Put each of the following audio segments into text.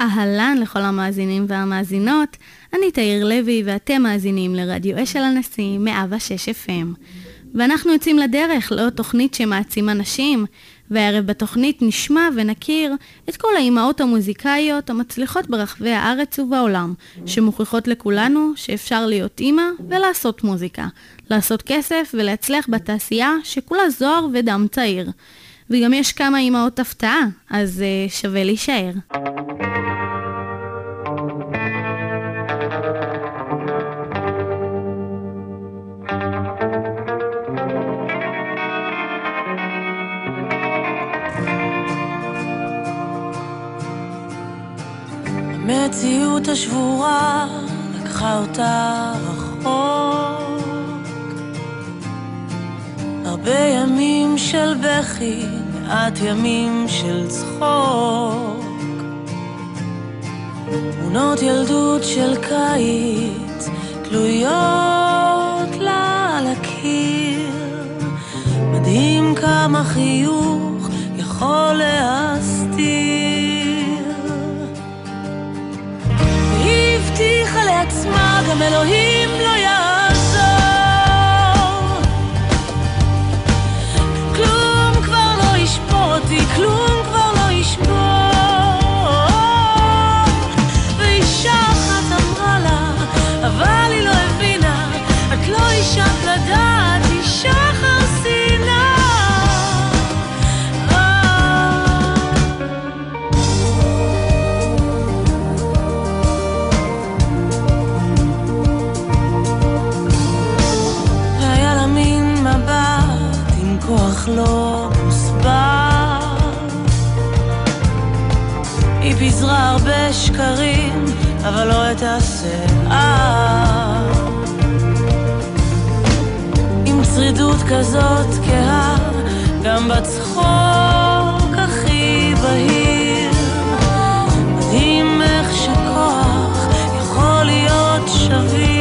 אהלן לכל המאזינים והמאזינות, אני תאיר לוי ואתם מאזינים לרדיו אשל הנשיא 106 FM. ואנחנו יוצאים לדרך לעוד תוכנית שמעצימה נשים, והערב בתוכנית נשמע ונכיר את כל האימהות המוזיקאיות המצליחות ברחבי הארץ ובעולם, שמוכיחות לכולנו שאפשר להיות אימא ולעשות מוזיקה, לעשות כסף ולהצליח בתעשייה שכולה זוהר ודם צעיר. וגם יש כמה אימהות הפתעה, אז uh, שווה להישאר. המציאות השבורה לקחה אותה רחוק. הרבה ימים של בכי, מעט ימים של צחוק. תמונות ילדות של קיץ תלויות לה על הקיר. מדהים כמה חיוך יכול להסתיר. הבטיחה לעצמה, גם אלוהים היא פיזרה הרבה שקרים, אבל לא את השיער. עם צרידות כזאת כהה, גם בצחוק הכי בהיר. מדהים איך שכוח יכול להיות שביר.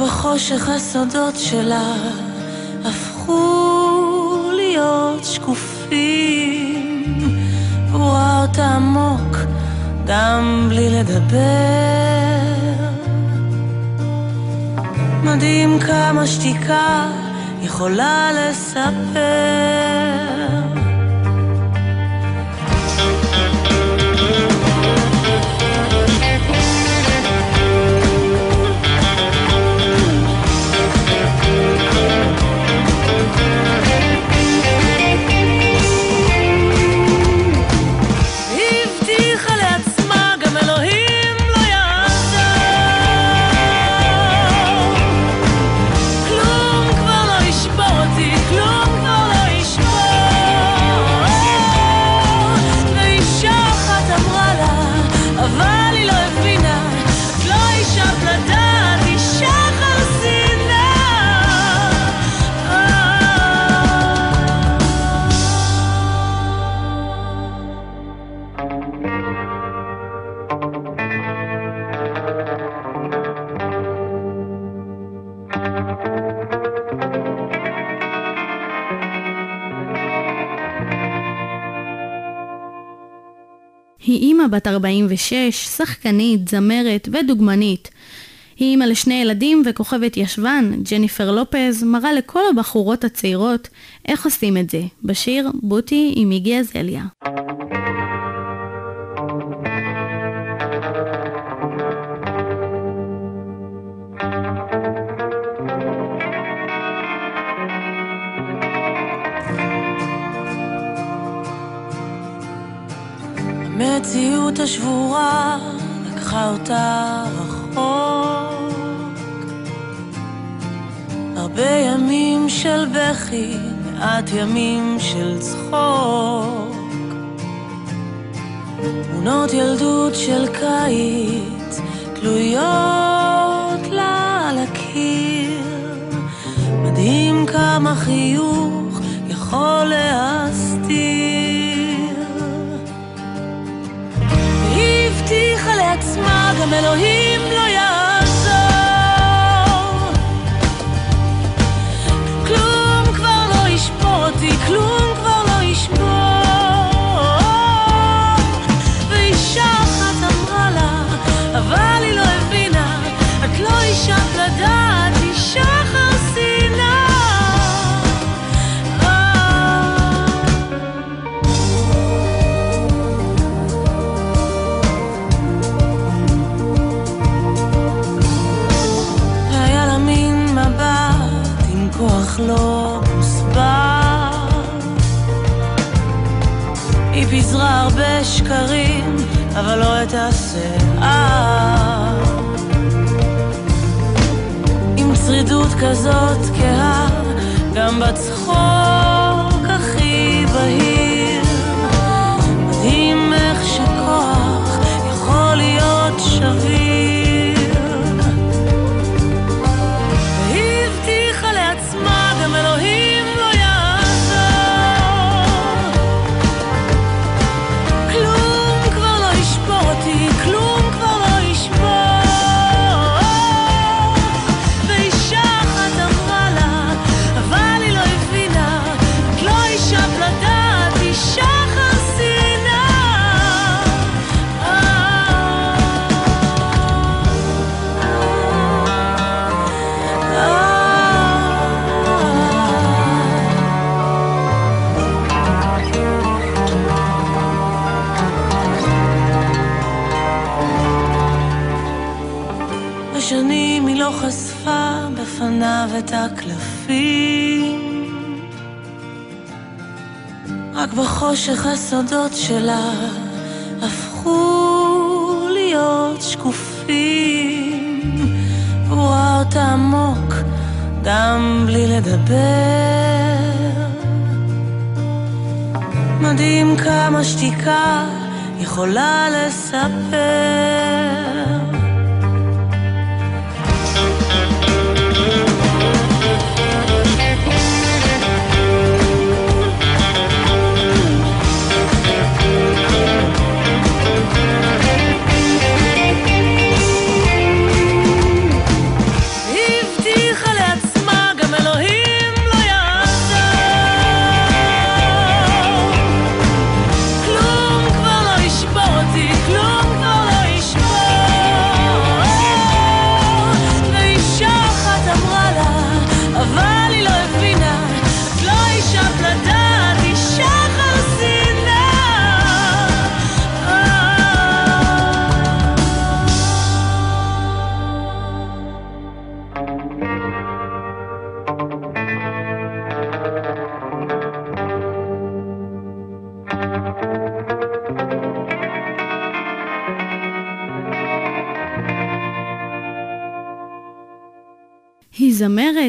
בחושך הסודות שלה הפכו להיות שקופים. והוא ראה אותה עמוק גם בלי לדבר. מדהים כמה שתיקה יכולה לספר בת 46, שחקנית, זמרת ודוגמנית. היא אימא לשני ילדים וכוכבת ישבן, ג'ניפר לופז, מראה לכל הבחורות הצעירות איך עושים את זה, בשיר בוטי עם איגי אזליה. המציאות השבורה לקחה אותה רחוק. הרבה ימים של בכי, מעט ימים של צחוק. תמונות ילדות של קיץ תלויות לה על הקיר. מדהים כמה חיוך יכול להסתיר. לעצמה גם אלוהים לא יעזור. פיזרה הרבה שקרים, אבל לא את השיער. עם שרידות כזאת כהה, גם בצחוק את הקלפים. רק בחושך הסודות שלה הפכו להיות שקופים. והוא ראה אותה עמוק גם בלי לדבר. מדהים כמה שתיקה יכולה לספר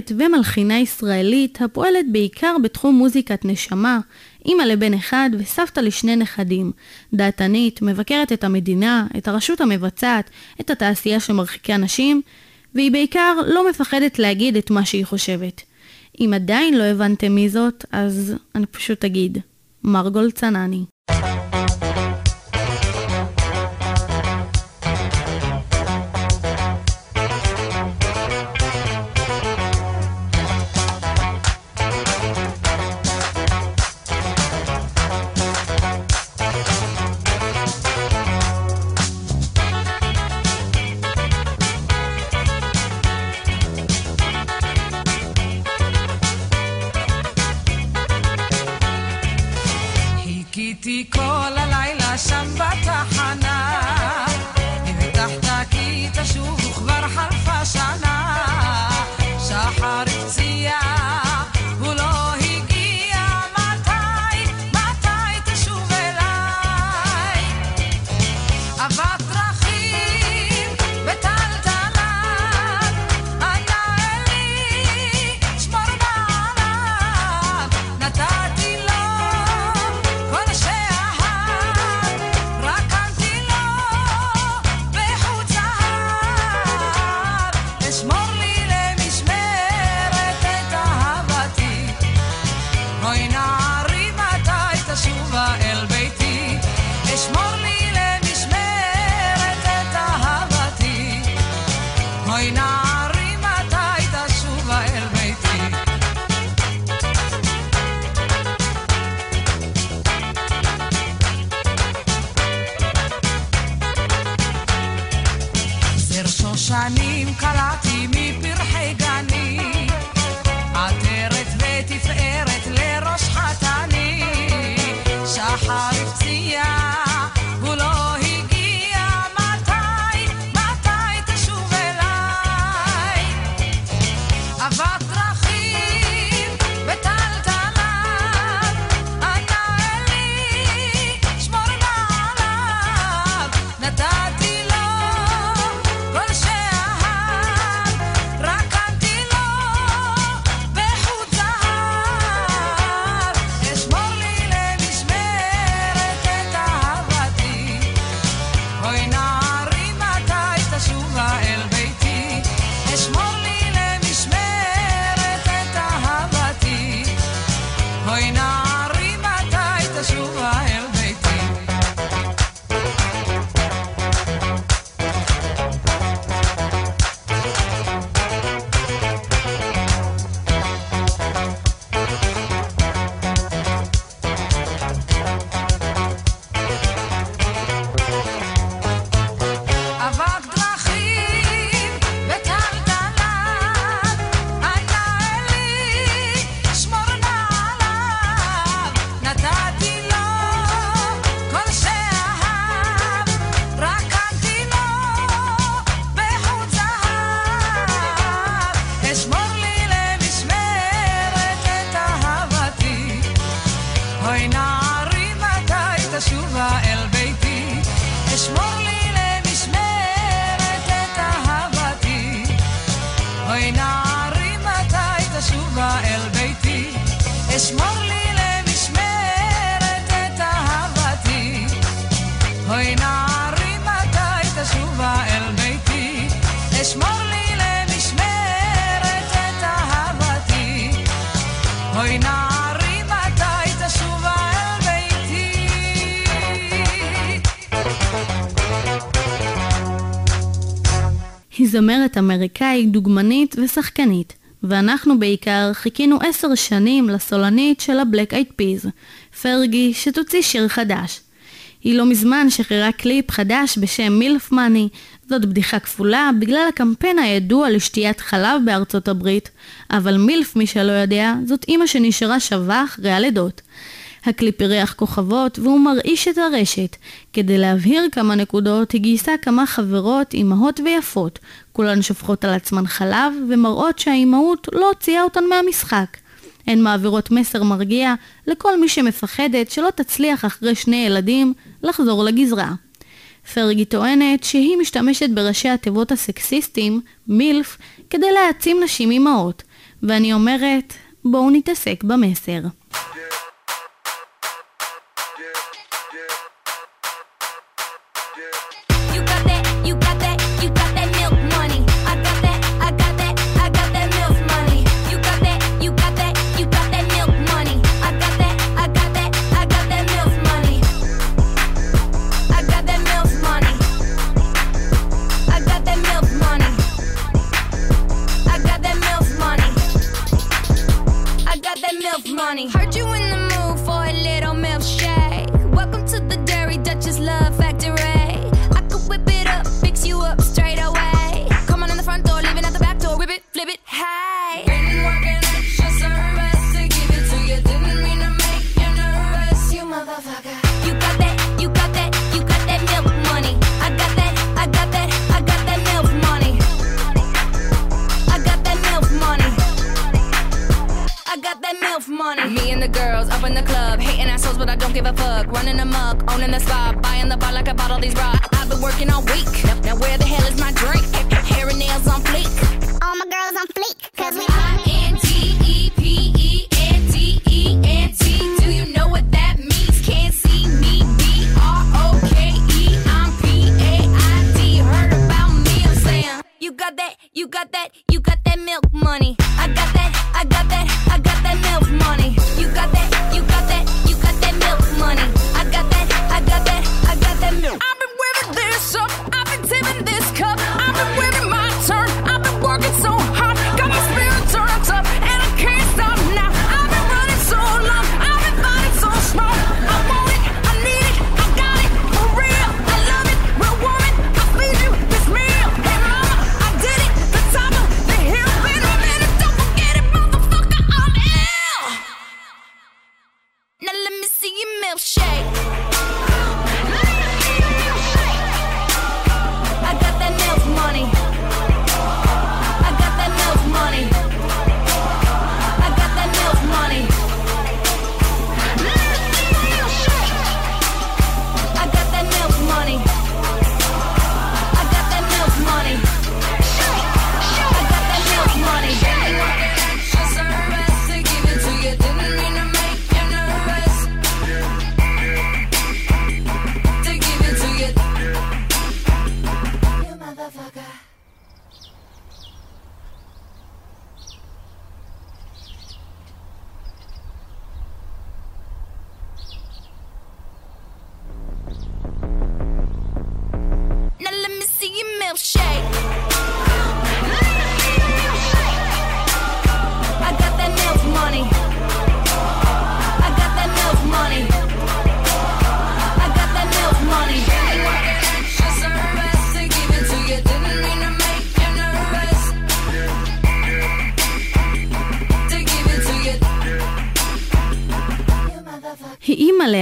זמרת ומלחינה ישראלית הפועלת בעיקר בתחום מוזיקת נשמה, אימא לבן אחד וסבתא לשני נכדים. דעתנית, מבקרת את המדינה, את הרשות המבצעת, את התעשייה שמרחיקה נשים, והיא בעיקר לא מפחדת להגיד את מה שהיא חושבת. אם עדיין לא הבנתם מי זאת, אז אני פשוט אגיד, מרגול צנני. חיכיתי כל הלילה שם בתחנה. הבטחת כי תשוב וכבר חלפה שנה זמרת אמריקאית דוגמנית ושחקנית, ואנחנו בעיקר חיכינו עשר שנים לסולנית של ה Black Eyed Peas, פרגי, שתוציא שיר חדש. היא לא מזמן שחררה קליפ חדש בשם MILF Money, זאת בדיחה כפולה בגלל הקמפיין הידוע לשתיית חלב בארצות הברית, אבל MILF, מי שלא יודע, זאת אימא שנשארה שווה אחרי הלידות. הקליפ אירח כוכבות והוא מרעיש את הרשת. כדי להבהיר כמה נקודות, היא גייסה כמה חברות, אימהות ויפות. כולן שופכות על עצמן חלב ומראות שהאימהות לא הוציאה אותן מהמשחק. הן מעבירות מסר מרגיע לכל מי שמפחדת שלא תצליח אחרי שני ילדים לחזור לגזרה. פרגי טוענת שהיא משתמשת בראשי התיבות הסקסיסטים, מילף, כדי להעצים נשים אימהות, ואני אומרת, בואו נתעסק במסר.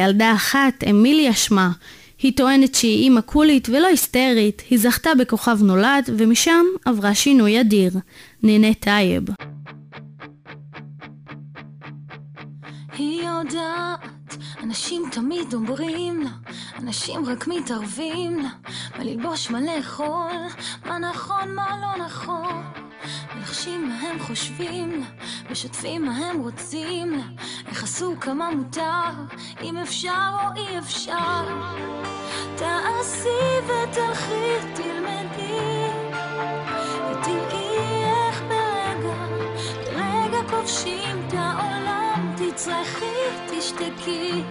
ילדה אחת, אמילי שמה. היא טוענת שהיא אימא קולית ולא היסטרית, היא זכתה בכוכב נולד, ומשם עברה שינוי אדיר. נינה טייב. היא יודעת, אנשים תמיד אומרים לה, אנשים רק מתערבים לה, מה ללבוש, מה לאכול, מה נכון, מה לא נכון. מנחשים מה הם חושבים לה, משתפים מה הם רוצים לה, איך עשו כמה מותר, אם אפשר או אי אפשר. תעשי ותלכי, תלמדי, ותראי איך ברגע, ברגע כובשים את העולם, תצרכי, תשתקי,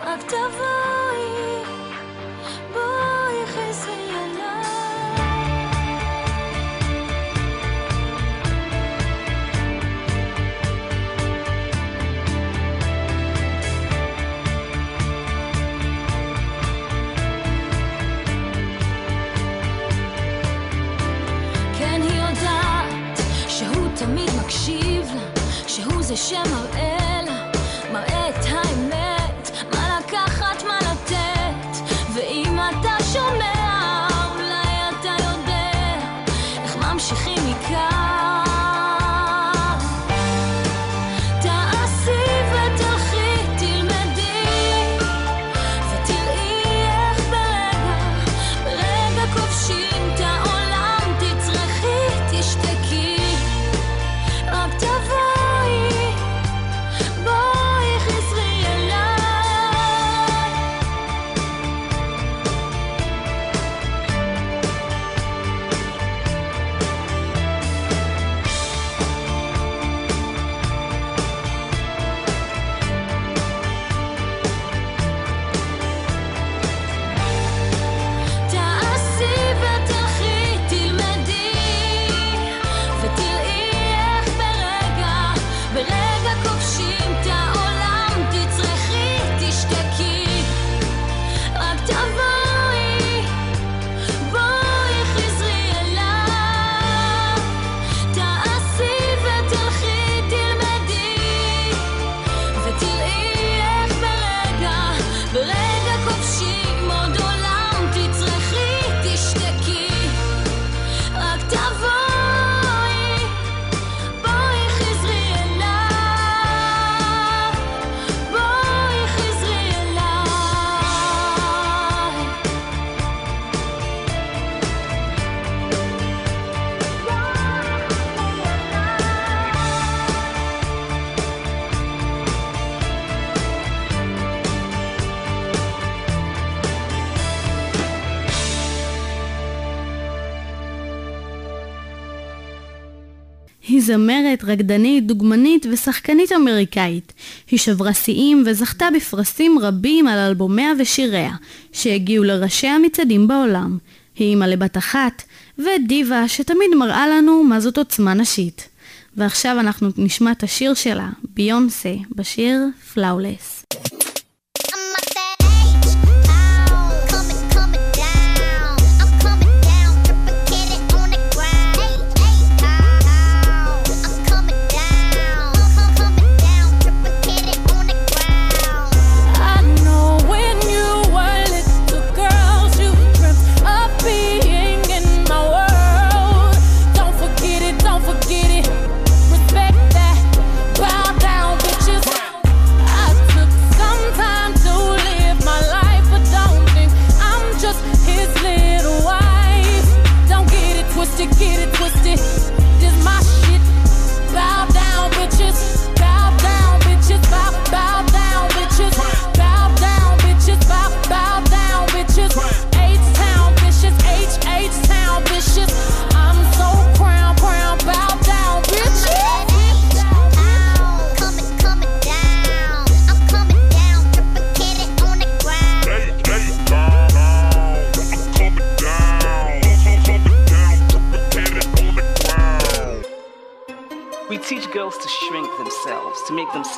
רק תבואי. שהוא זה זמרת, רקדנית, דוגמנית ושחקנית אמריקאית. היא שברה שיאים וזכתה בפרסים רבים על אלבומיה ושיריה, שהגיעו לראשי המצעדים בעולם. היא אימא לבת אחת, ודיבה שתמיד מראה לנו מה זאת עוצמה נשית. ועכשיו אנחנו נשמע את השיר שלה, ביונסה, בשיר פלאולס.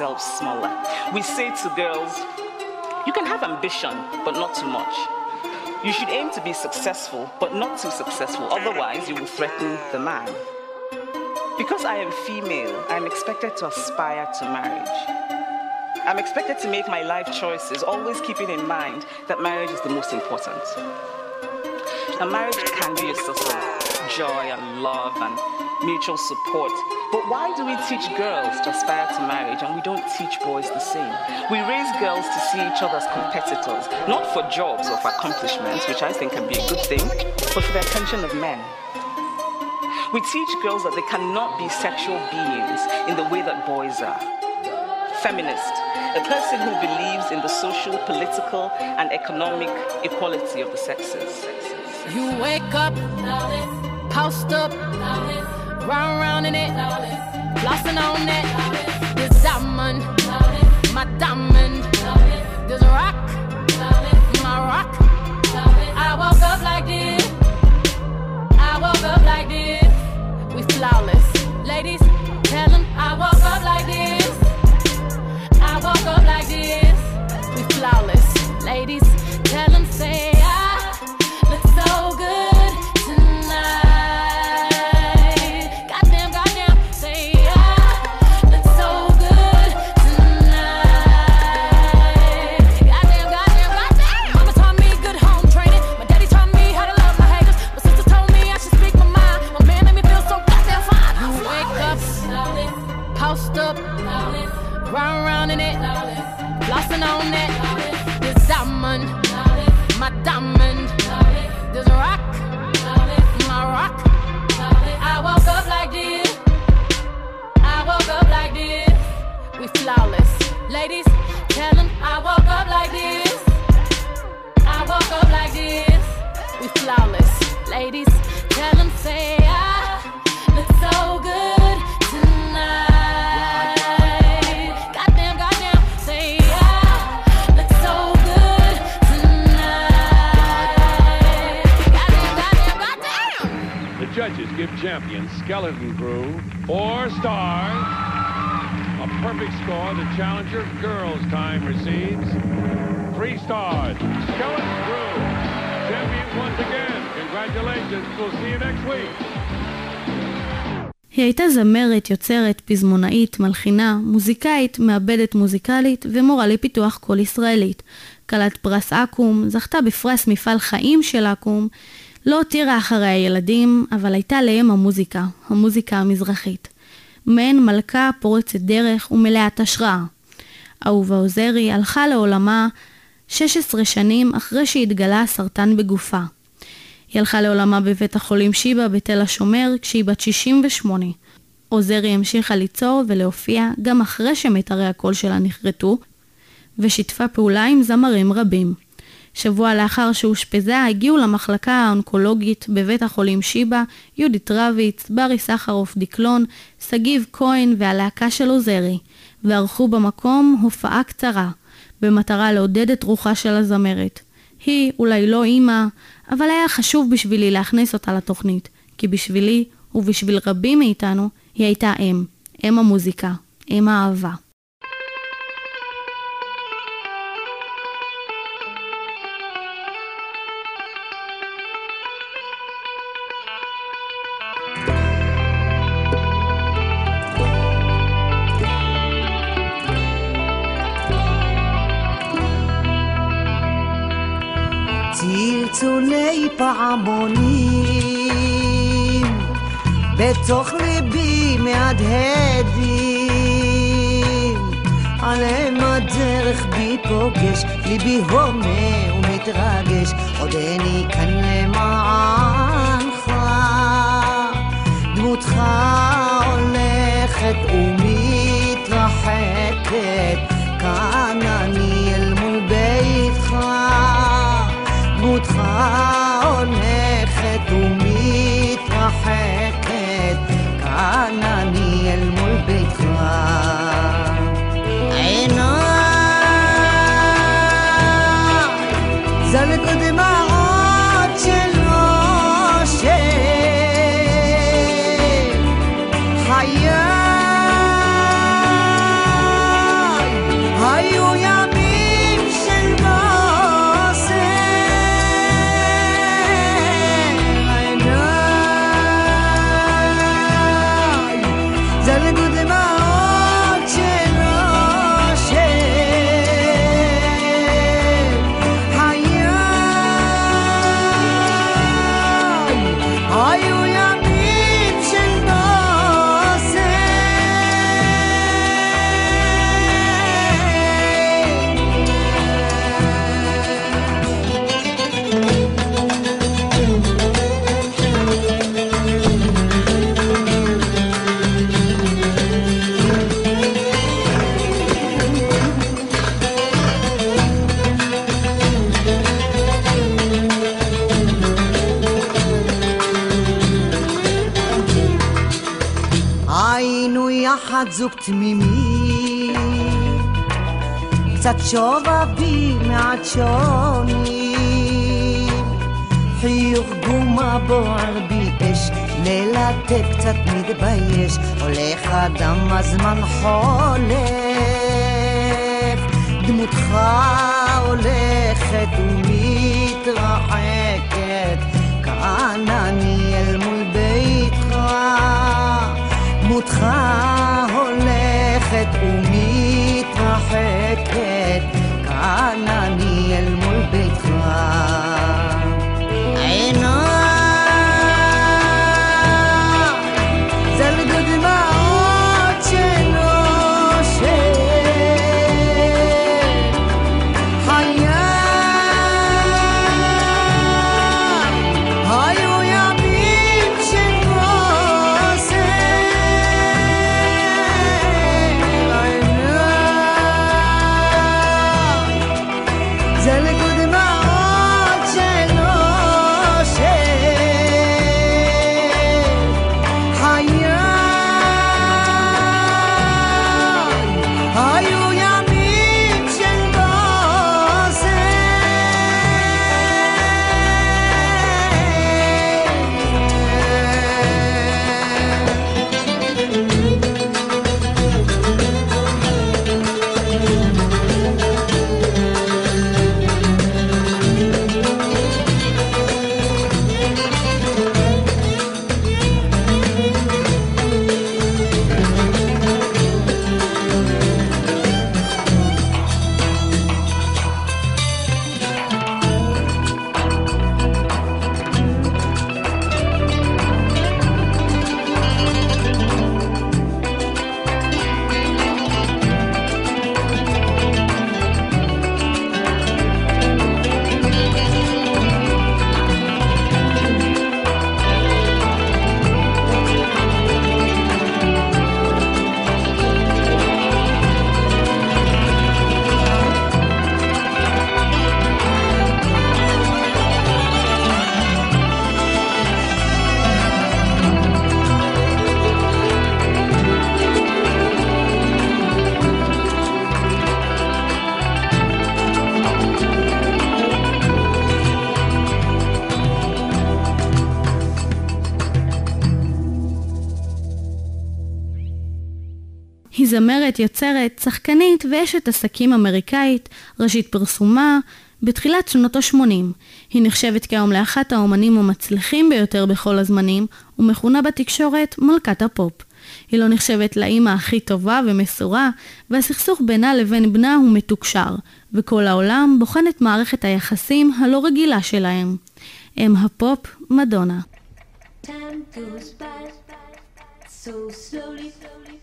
Themselves smaller. We say to girls, you can have ambition, but not too much. You should aim to be successful, but not too successful, otherwise, you will threaten the man. Because I am female, I am expected to aspire to marriage. I'm expected to make my life choices, always keeping in mind that marriage is the most important. A marriage can be a source of joy and love and mutual support. But why do we teach girls to aspire to marriage and we don't teach boys the same? We raise girls to see each other as competitors, not for jobs or for accomplishments, which I think can be a good thing, but for the attention of men. We teach girls that they cannot be sexual beings in the way that boys are. Feminist, a person who believes in the social, political, and economic equality of the sexes. You wake up, post up, round round in it, flossing on it. This diamond, my diamond, this rock, my rock. I woke up like this. I woke up like this. We flawless, ladies. Tell 'em I woke up like this. I woke up like this. We flawless, ladies. היא הייתה זמרת, יוצרת, פזמונאית, מלחינה, מוזיקאית, מעבדת מוזיקלית ומורה לפיתוח קול ישראלית. כלת פרס אקו"ם, זכתה בפרס מפעל חיים של אקו"ם, לא הותירה אחריה ילדים, אבל הייתה לאם המוזיקה, המוזיקה המזרחית. מעין מלכה פורצת דרך ומלאת השראה. אהובה עוזרי הלכה לעולמה 16 שנים אחרי שהתגלה הסרטן בגופה. היא הלכה לעולמה בבית החולים שיבא בתל השומר כשהיא בת 68. עוזרי המשיכה ליצור ולהופיע גם אחרי שמיתרי הקול שלה נכרתו, ושיתפה פעולה עם זמרים רבים. שבוע לאחר שאושפזה הגיעו למחלקה האונקולוגית בבית החולים שיבא יהודית רביץ, ברי סחרוף דקלון, שגיב כהן והלהקה של עוזרי, וערכו במקום הופעה קצרה, במטרה לעודד את רוחה של הזמרת. היא אולי לא אימא, אבל היה חשוב בשבילי להכניס אותה לתוכנית, כי בשבילי ובשביל רבים מאיתנו היא הייתה אם, אם המוזיקה, אם האהבה. צלצולי פעמונים בתוך ליבי מהדהדים. עליהם הדרך בי פוגש ליבי הומה ומתרגש. עודני כאן למענך דמותך הולכת ומתרחקת. כאן אני דמותך הולכת ומתרחקת. כאן אני אל מול ביתך מעט שונים, חיוך גומה בוער בי אש, ללטף קצת מתבייש, הולך אדם הזמן חולף, דמותך הולכת ומתרחקת, כאן אני אל מול ביתך, דמותך הולכת ומתרחקת, כאן אני אל מול זמרת, יוצרת, שחקנית ואשת עסקים אמריקאית, ראשית פרסומה בתחילת שנות ה-80. היא נחשבת כיום לאחת האומנים המצליחים ביותר בכל הזמנים, ומכונה בתקשורת מלכת הפופ. היא לא נחשבת לאימא הכי טובה ומסורה, והסכסוך בינה לבין בנה הוא מתוקשר, וכל העולם בוחן את מערכת היחסים הלא רגילה שלהם. אם הפופ, מדונה. Time goes by so slowly.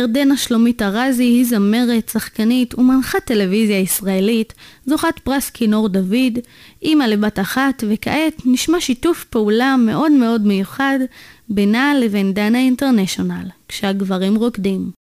ירדנה שלומית ארזי היא זמרת, שחקנית ומנחת טלוויזיה ישראלית, זוכת פרס כינור דוד, אימא לבת אחת, וכעת נשמע שיתוף פעולה מאוד מאוד מיוחד בינה לבין דנה אינטרנשיונל, כשהגברים רוקדים.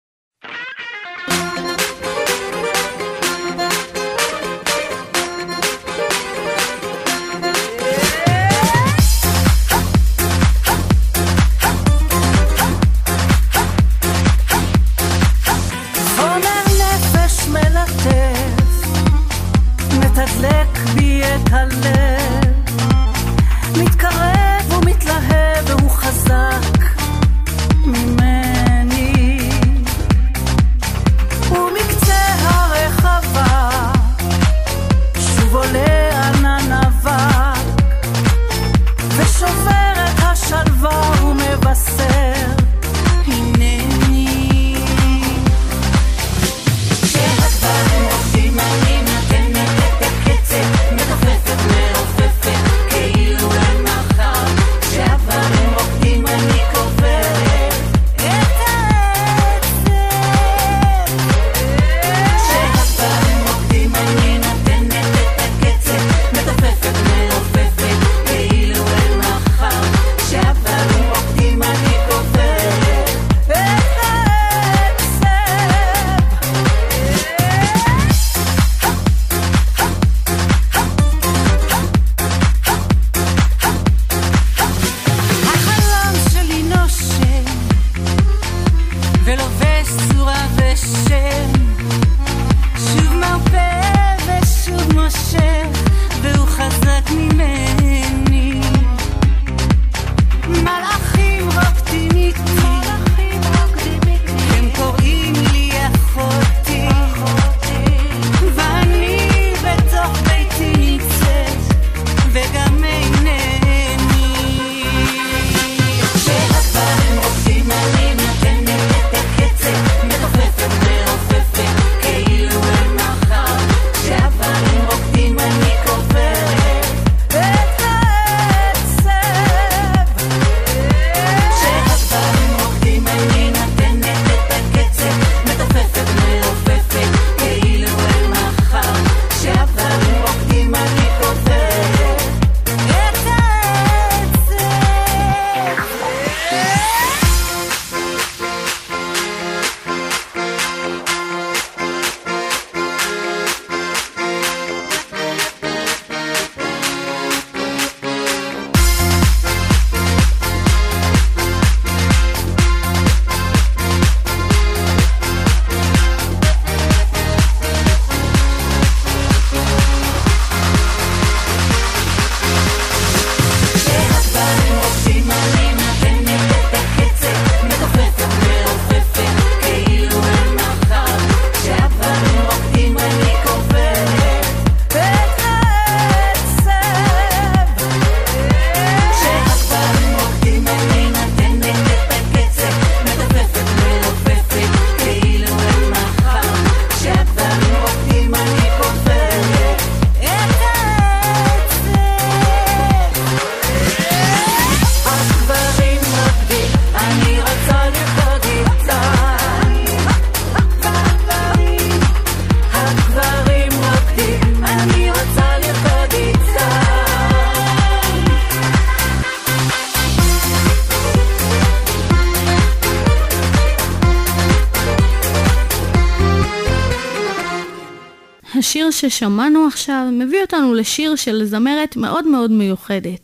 ששמענו עכשיו מביא אותנו לשיר של זמרת מאוד מאוד מיוחדת.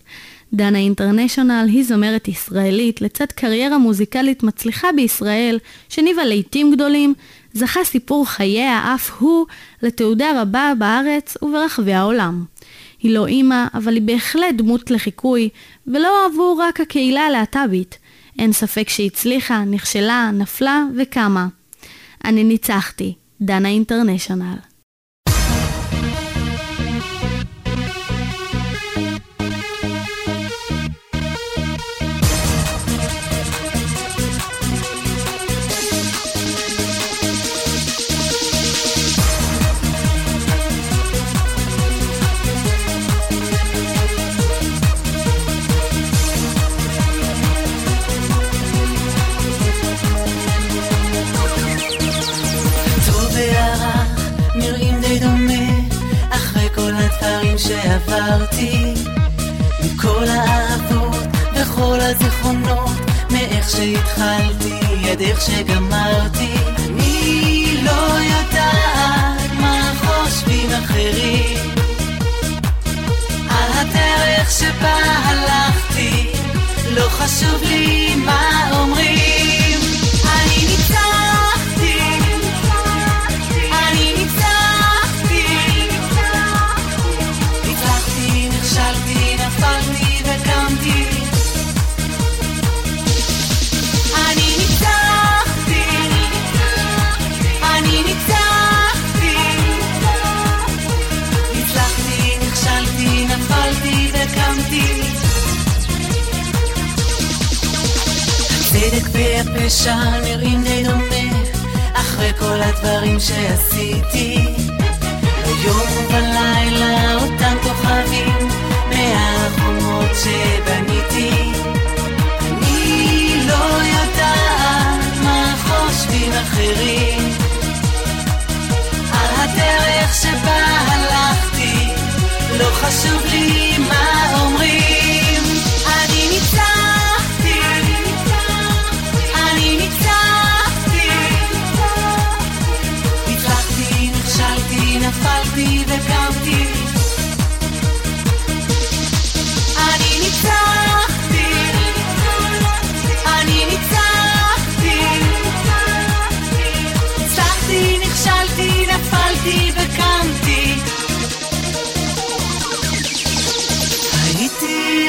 דנה אינטרנשיונל היא זמרת ישראלית לצד קריירה מוזיקלית מצליחה בישראל, שניבה לעיתים גדולים, זכה סיפור חייה אף הוא לתעודה רבה בארץ וברחבי העולם. היא לא אימא, אבל היא בהחלט דמות לחיקוי, ולא עבור רק הקהילה הלהט"בית. אין ספק שהצליחה, נכשלה, נפלה וקמה. אני ניצחתי, דנה אינטרנשיונל. עד איך שגמרתי אני לא יודעת מה חושבים אחרים. על הדרך שבה הלכתי לא חשוב לי מה אומרים. אני ניצחתי הצדק והפשע נראים די דומה אחרי כל הדברים שעשיתי. ביום ובלילה אותם כוכבים מהחומות שבניתי. אני לא יודעת מה חושבים אחרים. על הדרך שבה הלכתי לא חשוב לי מה אומרים אני ניצחתי. נפלתי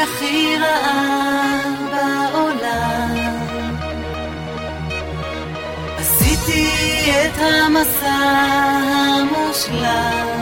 הכי רעה בעולם. עשיתי את המסע המושלם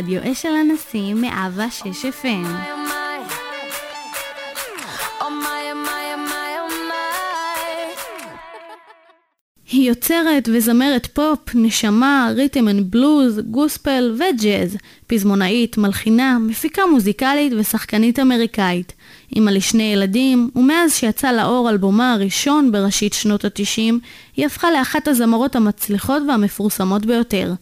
מאזינים לרדיו אש על הנשיא מאה ו 6 FM. היא יוצרת וזמרת פופ, נשמה, rhythm and blues, גוספל וג'אז, פזמונאית, מלחינה, מפיקה מוזיקלית ושחקנית אמריקאית. אימא לשני ילדים, ומאז שיצא לאור אלבומה הראשון בראשית שנות התשעים, היא הפכה לאחת הזמרות המצליחות והמפורסמות ביותר.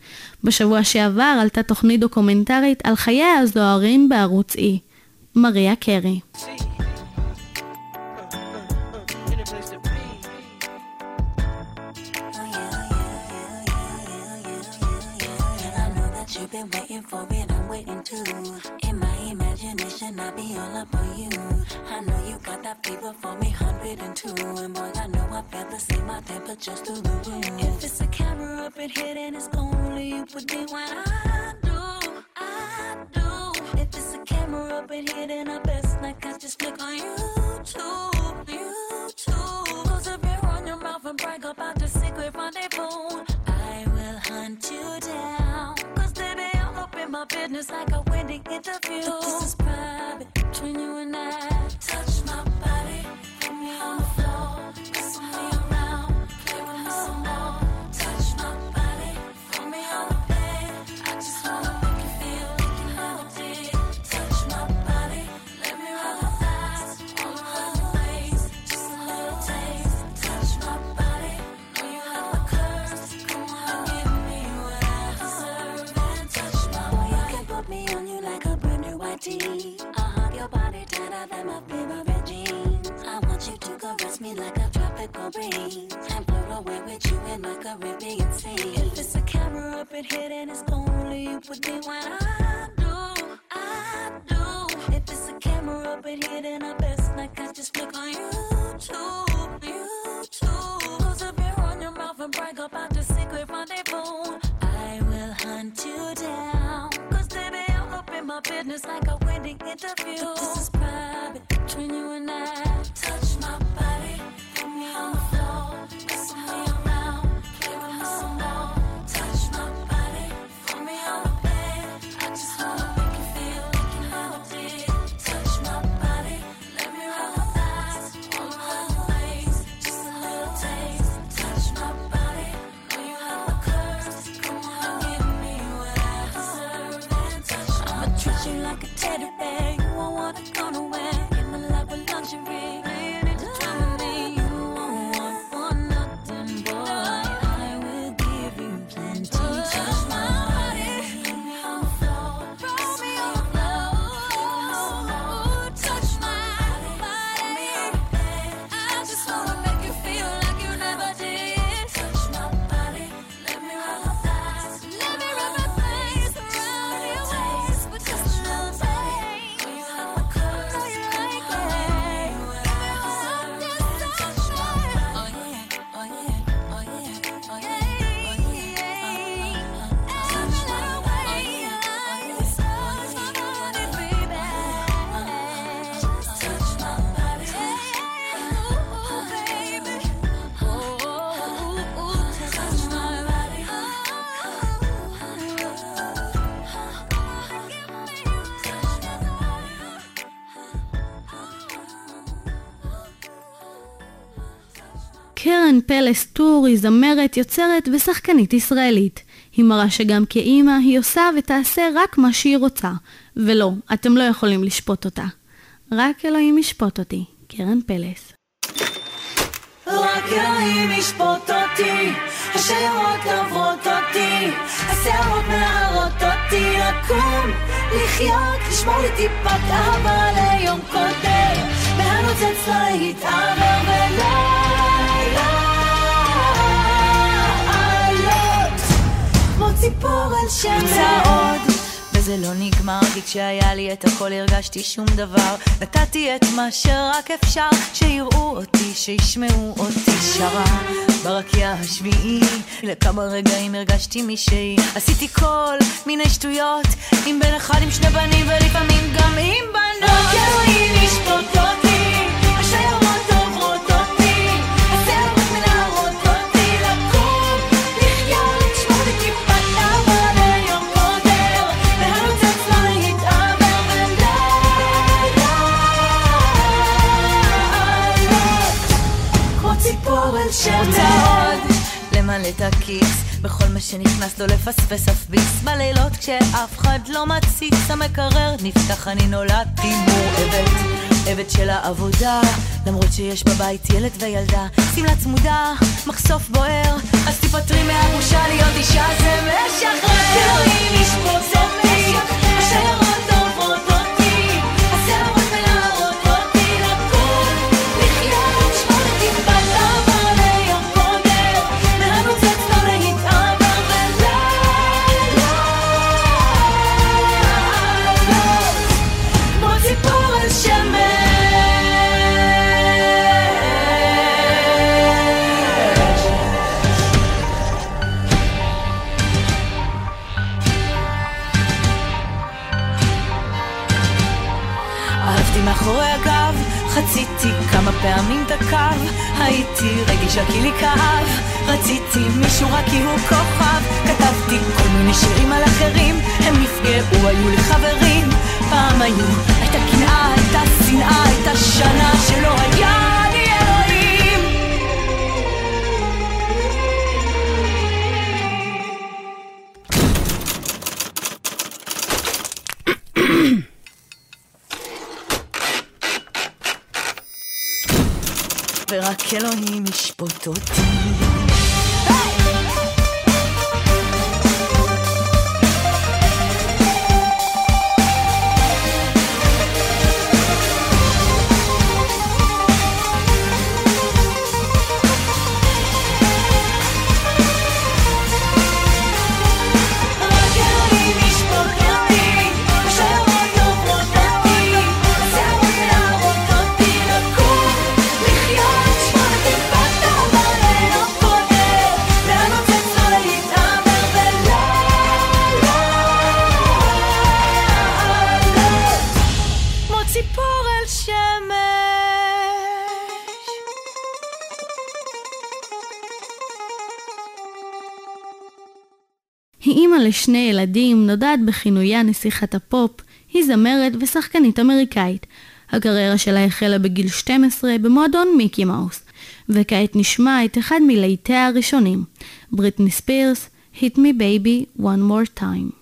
בשבוע שעבר עלתה תוכנית דוקומנטרית על חייה הזוהרים בערוץ E. מריה קרי. For I'm waiting. In my imagination, I be all up on you. I know you got that fever for me, 102. And boy, I know I feel the same, my temperature's through the roof. If it's a camera up in here, then it's only you with me when I do, I do. If it's a camera up in here, then I best not catch just click on YouTube, YouTube. Close a beer on your mouth and brag about the secret rendezvous. Business like a winning interview. But this is private between you and I. Touch my body, put me on the floor. Kiss me around, play with me some more. Touch my body, put me on the bed. I just wanna than my favorite jeans. I want you to caress me like a tropical breeze and float away with you in my Caribbean sea. If it's a camera up in here, then it's only you with me when I do, I do. If it's a camera up in here, then I best not catch just flick on YouTube, YouTube. Close a beer on your mouth and brag about my business like a winning interview. But this is private between you and I. Touch my body, put me on the floor. Kiss me around, play with me some. Touch my body, put me on the bed. I just wanna זמרת, יוצרת ושחקנית ישראלית. היא מראה שגם כאימא היא עושה ותעשה רק מה שהיא רוצה. ולא, אתם לא יכולים לשפוט אותה. רק אלוהים ישפוט אותי. קרן פלס. רק אלוהים ישפוט אותי, השיירות עוברות אותי, השערות מנערות אותי, לקום, לחיות, לשמור לי טיפת אהבה ליום קודם, מהנוצץ לא להתעבר ציפור על שמש. רוצה עוד, וזה לא נגמר, כי כשהיה לי את הכל הרגשתי שום דבר. נתתי את מה שרק אפשר, שיראו אותי, שישמעו אותי שרה. ברקיע השביעי, לכמה רגעים הרגשתי מישהי. עשיתי כל מיני שטויות, עם בן אחד עם שני בנים, ולפעמים גם עם בנות. רק אלוהים ישפוט אותי, את הכיס. בכל מה שנכנס לא לפספס אף ביס. בלילות כשאף אחד לא מציץ המקרר נפתח. אני נולדתי מורעבת עבד של העבודה. למרות שיש בבית ילד וילדה שמלה צמודה מחשוף בוער. אז תיפטרי מהבושה להיות אישה זה משחרר. אלוהים ישפוט אותי, כמה פעמים תקף, הייתי רגישה כי לי כאב, רציתי מישהו רק כי הוא כוכב, כתבתי כל מיני שירים על אחרים, הם נפגעו, היו לי חברים, פעם היו, הייתה קנאה, הייתה שנאה, הייתה שנה שלא היה. 昨天。נודעת בכינויה נסיכת הפופ, היא זמרת ושחקנית אמריקאית. הקריירה שלה החלה בגיל 12 במועדון מיקי מאוס, וכעת נשמע את אחד מלהיטיה הראשונים, בריטני ספירס, Hit Me Baby One More Time.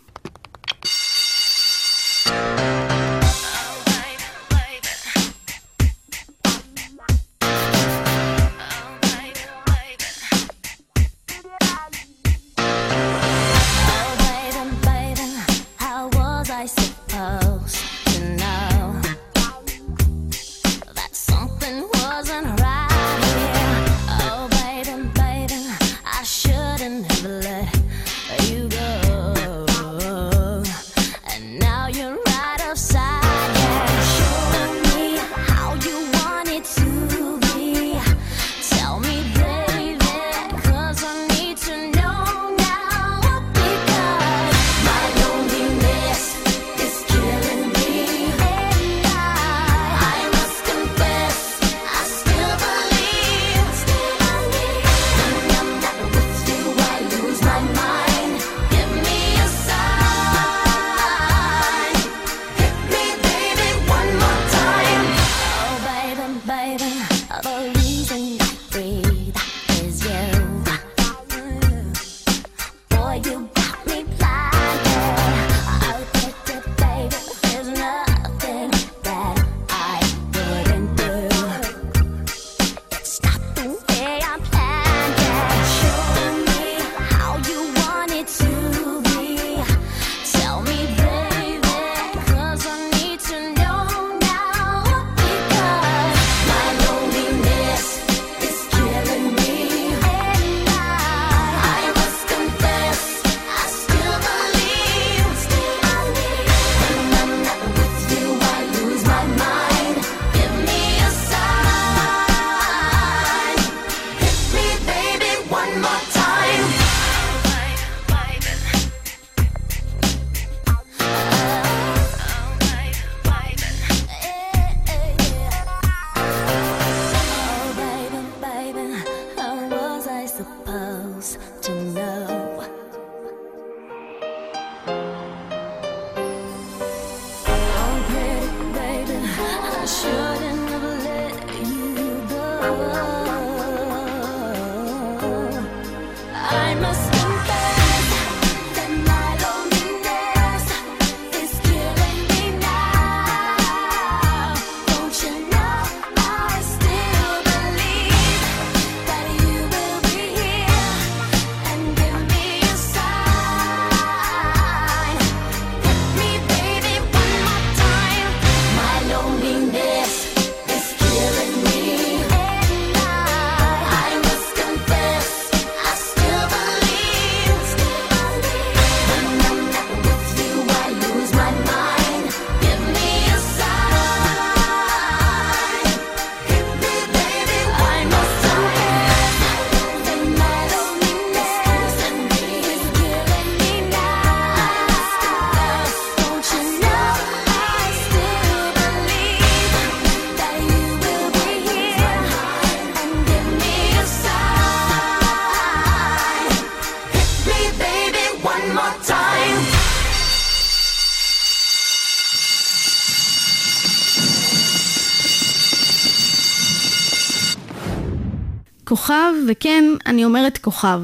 וכן, אני אומרת כוכב.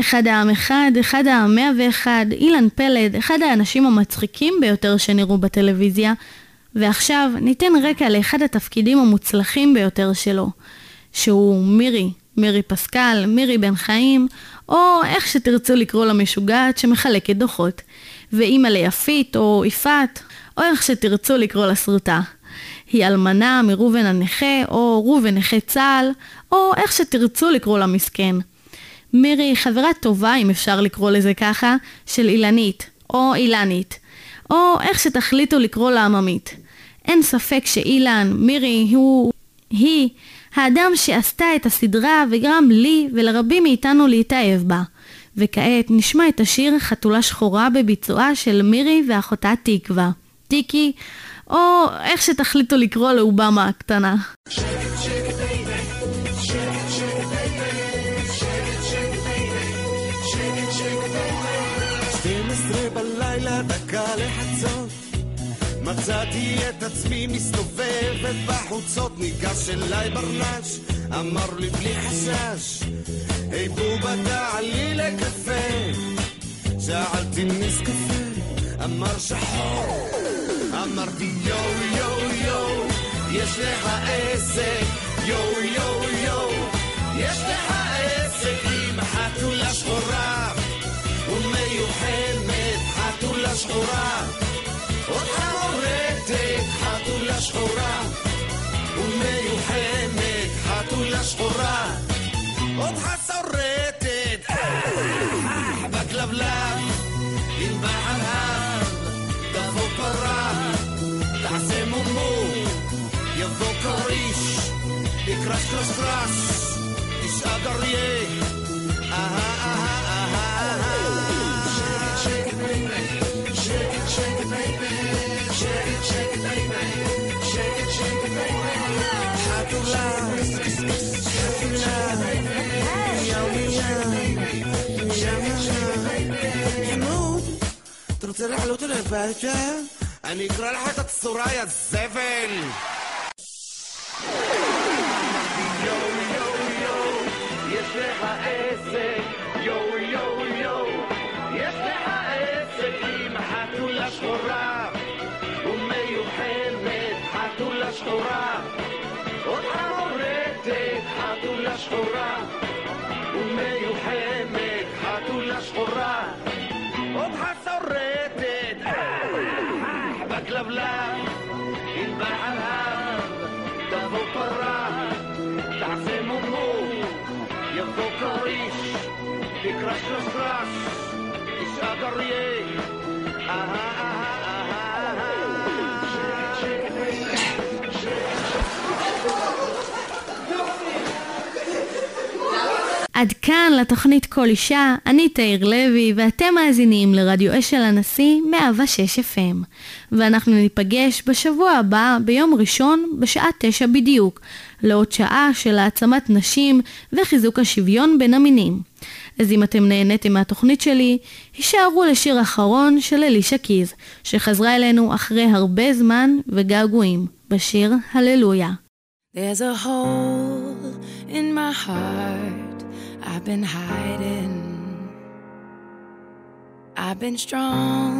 אחד העם אחד, אחד העם 101, אילן פלד, אחד האנשים המצחיקים ביותר שנראו בטלוויזיה, ועכשיו ניתן רקע לאחד התפקידים המוצלחים ביותר שלו, שהוא מירי, מירי פסקל, מירי בן חיים, או איך שתרצו לקרוא לה משוגעת שמחלקת דוחות, ואימא ליפית או יפעת, או איך שתרצו לקרוא לה. היא אלמנה מראובן הנכה, או ראובן נכה צה"ל, או איך שתרצו לקרוא לה מסכן. מירי היא חברה טובה, אם אפשר לקרוא לזה ככה, של אילנית, או אילנית, או איך שתחליטו לקרוא לה עממית. אין ספק שאילן, מירי, הוא, היא, האדם שעשתה את הסדרה וגרם לי ולרבים מאיתנו להתאהב בה. וכעת נשמע את השיר חתולה שחורה בביצועה של מירי ואחותה תקווה. טיקי, או איך שתחליטו לקרוא לאובמה הקטנה. מצאתי את עצמי מסתובבת בחוצות ניגש אליי ברנש, אמר לי בלי חשש היי בובה תעלי לקפה. שאלתי נס קפה, אמר שחור אמרתי יואו יואו יואו יש לך עסק. יואו יואו יואו יש לך עסק עם חתולה שחורה ומיוחמת חתולה שחורה. אותך מורטת חתולה שחורה ומיוחמת חתולה שחורה. אותך שורטת בכלבלב יקרש קרש קרש תשאג אריה אהה אהה אהה אהה חמוד, אתה רוצה לעלות אליי הביתה? אני אקרא לך את הצורה, יא זבל! יש לך עסק, יואו יואו יואו, יש לך עסק עם חתולה שחורה, ומיוחמת חתולה שחורה, אותך מורטת חתולה שחורה, ומיוחמת חתולה שחורה, אותך שורטת כריש, רשרש, תשאג אריה, אהה אהה עד כאן לתוכנית כל אישה, אני תאיר לוי, ואתם מאזינים לרדיו אש של הנשיא 106 FM. ואנחנו ניפגש בשבוע הבא, ביום ראשון, בשעה תשע בדיוק, לעוד שעה של העצמת נשים וחיזוק השוויון בין המינים. אז אם אתם נהניתם מהתוכנית שלי, הישארו לשיר אחרון של אלישה קיז, שחזרה אלינו אחרי הרבה זמן וגעגועים, בשיר הללויה. There's a hole in my heart I've been hiding. I've been strong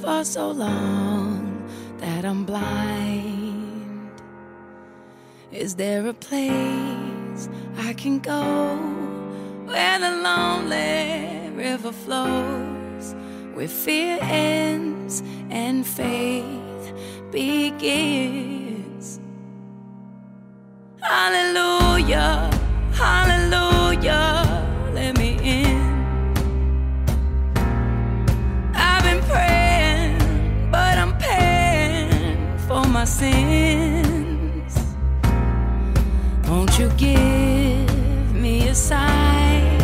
for so long that I'm blind. Is there a place I can go where the lonely river flows, where fear ends and faith begins? Hallelujah, hallelujah, let me in. I've been praying, but I'm paying for my sins. Won't you give me a sign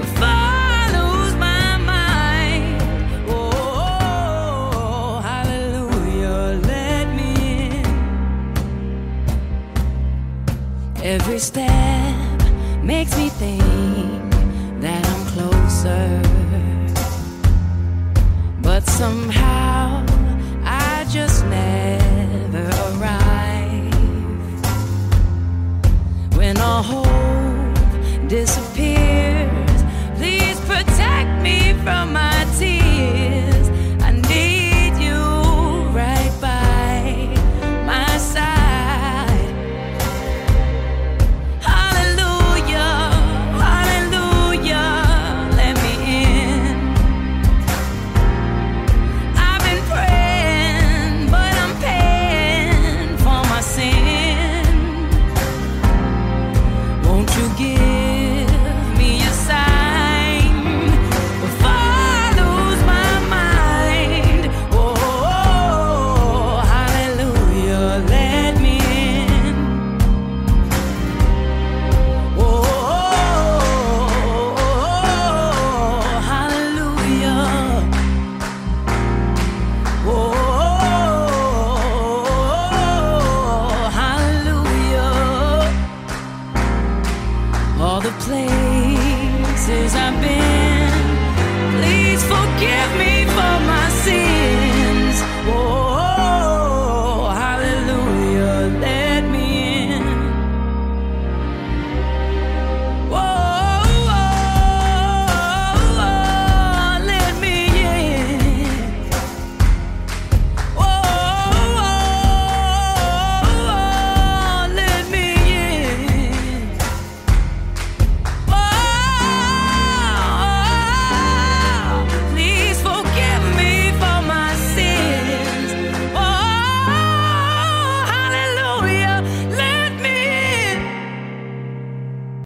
before I lose my mind? Oh, hallelujah, let me in. Every step makes me think that I'm closer. But somehow